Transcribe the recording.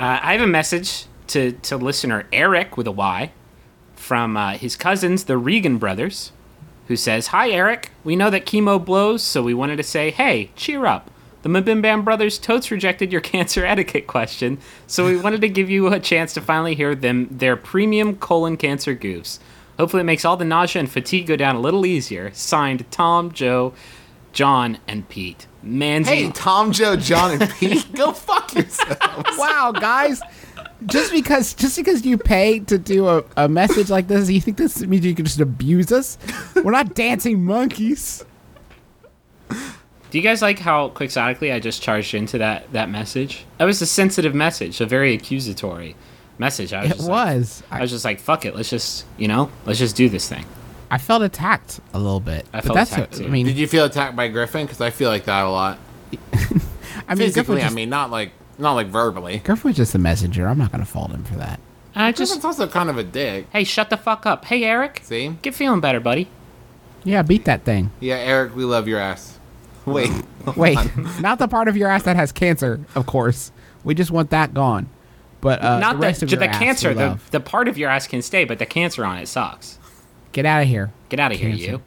Uh, I have a message to, to listener Eric with a Y from uh, his cousins, the Regan brothers, who says, Hi, Eric. We know that chemo blows, so we wanted to say, hey, cheer up. The MBMBaM brothers totes rejected your cancer etiquette question, so we wanted to give you a chance to finally hear them their premium colon cancer goofs. Hopefully, it makes all the nausea and fatigue go down a little easier. Signed, Tom, Joe, John, and Pete. Manzi, Hey, Tom, Joe, John, and Pete, go fuck yourselves. Wow, guys. Just because just because you pay to do a, a message like this, you think this means you can just abuse us? We're not dancing monkeys. Do you guys like how quixotically I just charged into that that message? That was a sensitive message, a very accusatory message. I was It just like- was. I I, was just like, fuck it, let's just you know, let's just do this thing. I felt attacked a little bit. I but felt that's attacked, a- I too. mean, Did you feel attacked by Griffin? Because I feel like that a lot. I mean, Griffin Physically, was I mean, not like not like verbally. Griffin was just a messenger. I'm not gonna fault him for that. And I just, Griffin's also kind of a dick. hey, shut the fuck up. Hey, Eric, See? get feeling better, buddy. Yeah, beat that thing. Yeah, Eric, we love your ass. Wait, Wait, not the part of your ass that has cancer, of course. We just want that gone. But uh, Not the rest the, of the ass cancer. we The the part of your ass can stay, but the cancer on it sucks. Get out of here. Get out of here, Cancer. you.